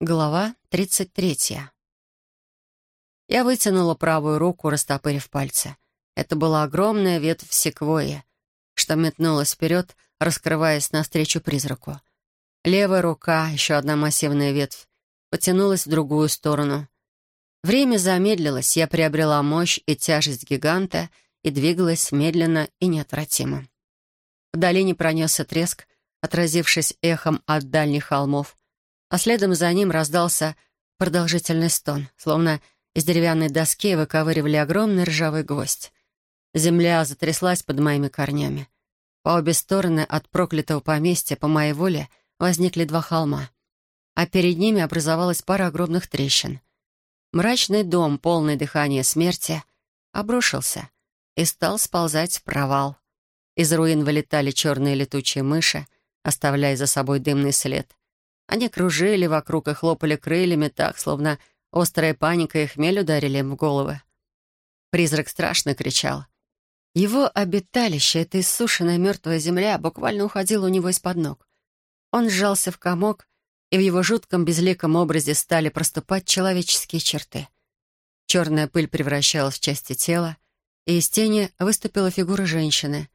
Глава 33. Я вытянула правую руку, растопырив пальцы. Это была огромная ветвь секвойи, что метнулась вперед, раскрываясь навстречу призраку. Левая рука, еще одна массивная ветвь, потянулась в другую сторону. Время замедлилось, я приобрела мощь и тяжесть гиганта и двигалась медленно и неотвратимо. В долине пронесся треск, отразившись эхом от дальних холмов, а следом за ним раздался продолжительный стон, словно из деревянной доски выковыривали огромный ржавый гвоздь. Земля затряслась под моими корнями. По обе стороны от проклятого поместья по моей воле возникли два холма, а перед ними образовалась пара огромных трещин. Мрачный дом, полный дыхания смерти, обрушился и стал сползать в провал. Из руин вылетали черные летучие мыши, оставляя за собой дымный след — они кружили вокруг и хлопали крыльями так, словно острая паника и хмель ударили им в головы. Призрак страшно кричал. Его обиталище, эта иссушенная мертвая земля, буквально уходила у него из-под ног. Он сжался в комок, и в его жутком безликом образе стали проступать человеческие черты. Черная пыль превращалась в части тела, и из тени выступила фигура женщины.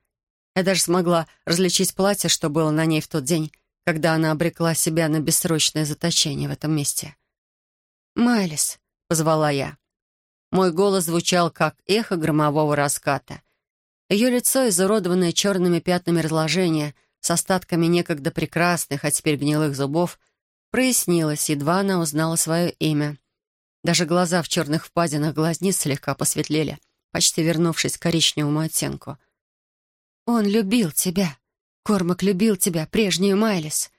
Я даже смогла различить платье, что было на ней в тот день, когда она обрекла себя на бессрочное заточение в этом месте. «Майлис», — позвала я. Мой голос звучал, как эхо громового раската. Ее лицо, изуродованное черными пятнами разложения, с остатками некогда прекрасных, а теперь гнилых зубов, прояснилось, едва она узнала свое имя. Даже глаза в черных впадинах глазниц слегка посветлели, почти вернувшись к коричневому оттенку. «Он любил тебя», Кормак любил тебя, прежнюю Майлис.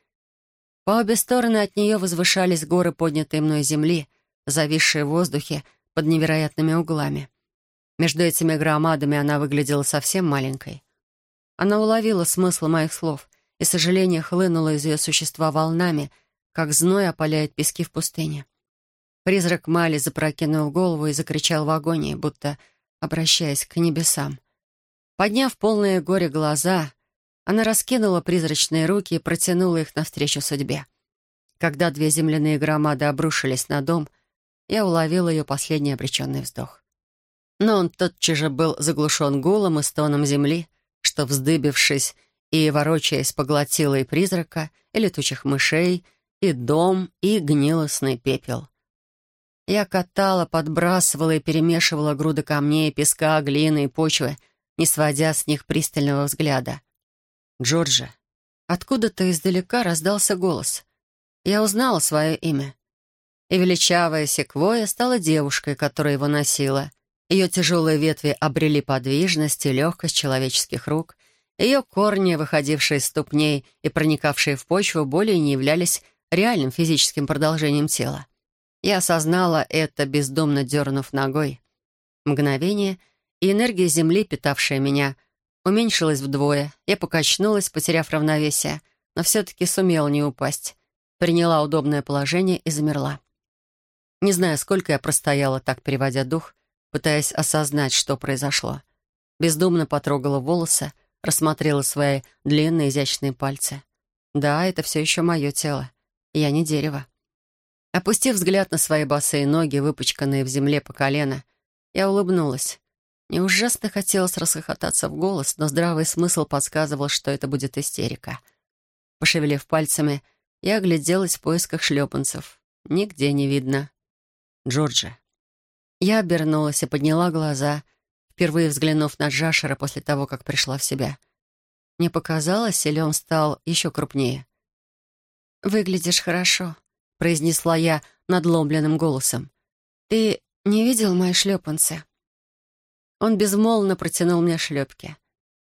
По обе стороны от нее возвышались горы поднятой мной земли, зависшие в воздухе под невероятными углами. Между этими громадами она выглядела совсем маленькой. Она уловила смысл моих слов, и сожаление хлынуло из ее существа волнами, как зной опаляет пески в пустыне. Призрак Мали запрокинул голову и закричал в агонии, будто обращаясь к небесам. Подняв полные горе глаза, она раскинула призрачные руки и протянула их навстречу судьбе. Когда две земляные громады обрушились на дом, я уловила ее последний обреченный вздох. Но он тотчас же был заглушен гулом и стоном земли, что, вздыбившись и ворочаясь, поглотила и призрака, и летучих мышей, и дом, и гнилостный пепел. Я катала, подбрасывала и перемешивала груды камней, песка, глины и почвы, не сводя с них пристального взгляда — Джорджа. Откуда-то издалека раздался голос. Я узнала свое имя. И величавая секвоя стала девушкой, которая его носила. Ее тяжелые ветви обрели подвижность и легкость человеческих рук. Ее корни, выходившие из ступней и проникавшие в почву, более не являлись реальным физическим продолжением тела. Я осознала это, бездумно дернув ногой. Мгновение, и энергия земли, питавшая меня, — уменьшилась вдвое. Я покачнулась, потеряв равновесие, но все-таки сумела не упасть. Приняла удобное положение и замерла. Не знаю, сколько я простояла, так переводя дух, пытаясь осознать, что произошло. Бездумно потрогала волосы, рассмотрела свои длинные изящные пальцы. Да, это все еще мое тело. Я не дерево. Опустив взгляд на свои босые ноги, выпачканные в земле по колено, я улыбнулась. Мне ужасно хотелось расхохотаться в голос, но здравый смысл подсказывал, что это будет истерика. Пошевелив пальцами, я огляделась в поисках шлепанцев. Нигде не видно. Джорджи. Я обернулась и подняла глаза, впервые взглянув на Джашера после того, как пришла в себя. Мне показалось, или он стал еще крупнее. «Выглядишь хорошо», — произнесла я надломленным голосом. «Ты не видел мои шлепанцы?» Он безмолвно протянул мне шлепки.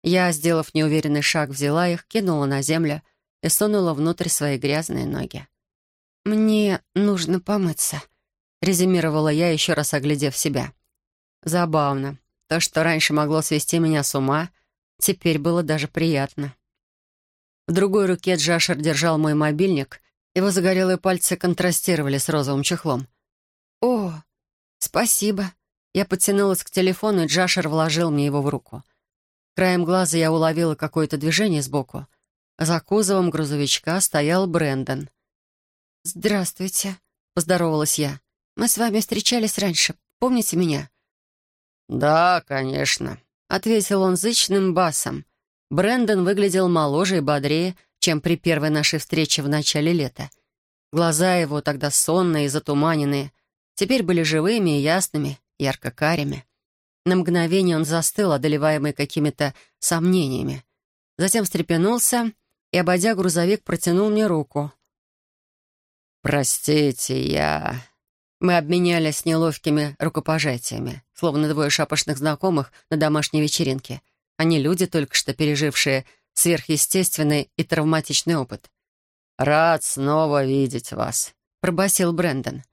Я, сделав неуверенный шаг, взяла их, кинула на землю и сунула внутрь свои грязные ноги. «Мне нужно помыться», — резюмировала я, еще раз оглядев себя. Забавно. То, что раньше могло свести меня с ума, теперь было даже приятно. В другой руке Джашер держал мой мобильник, его загорелые пальцы контрастировали с розовым чехлом. «О, спасибо», я потянулась к телефону, и Джашер вложил мне его в руку. Краем глаза я уловила какое-то движение сбоку. За кузовом грузовичка стоял Брэндон. «Здравствуйте», — поздоровалась я. «Мы с вами встречались раньше. Помните меня?» «Да, конечно», — ответил он зычным басом. Брэндон выглядел моложе и бодрее, чем при первой нашей встрече в начале лета. Глаза его, тогда сонные и затуманенные, теперь были живыми и ясными, ярко-карими. На мгновение он застыл, одолеваемый какими-то сомнениями. Затем встрепенулся и, обойдя грузовик, протянул мне руку. «Простите, я...» Мы обменялись неловкими рукопожатиями, словно двое шапошных знакомых на домашней вечеринке. Они люди, только что пережившие сверхъестественный и травматичный опыт. «Рад снова видеть вас», — пробасил Брэндон.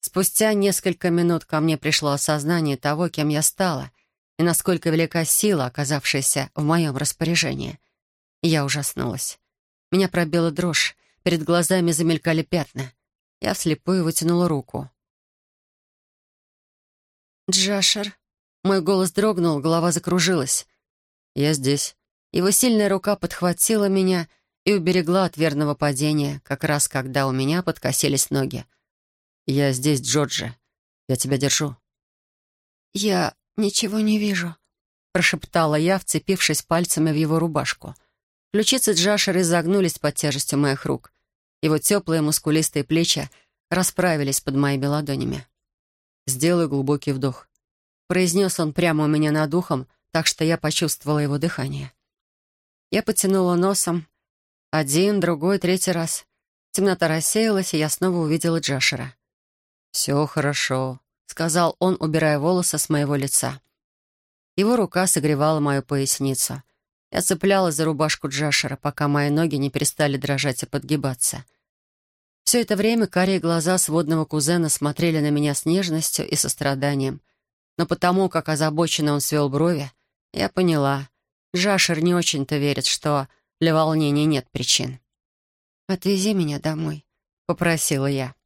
Спустя несколько минут ко мне пришло осознание того, кем я стала, и насколько велика сила, оказавшаяся в моем распоряжении. Я ужаснулась. Меня пробила дрожь, перед глазами замелькали пятна. Я вслепую вытянула руку. «Джашер». Мой голос дрогнул, голова закружилась. «Я здесь». Его сильная рука подхватила меня и уберегла от верного падения, как раз когда у меня подкосились ноги. «Я здесь, Джорджи. Я тебя держу». «Я ничего не вижу», — прошептала я, вцепившись пальцами в его рубашку. Ключицы Джашера изогнулись под тяжестью моих рук. Его теплые мускулистые плечи расправились под моими ладонями. «Сделай глубокий вдох», — произнес он прямо у меня над ухом, так что я почувствовала его дыхание. Я потянула носом. Один, другой, третий раз. Темнота рассеялась, и я снова увидела Джашера. «Все хорошо», — сказал он, убирая волосы с моего лица. Его рука согревала мою поясницу. Я цеплялась за рубашку Джашера, пока мои ноги не перестали дрожать и подгибаться. Все это время карие глаза сводного кузена смотрели на меня с нежностью и состраданием. Но потому, как озабоченно он свел брови, я поняла. Джашер не очень-то верит, что для волнения нет причин. «Отвези меня домой», — попросила я.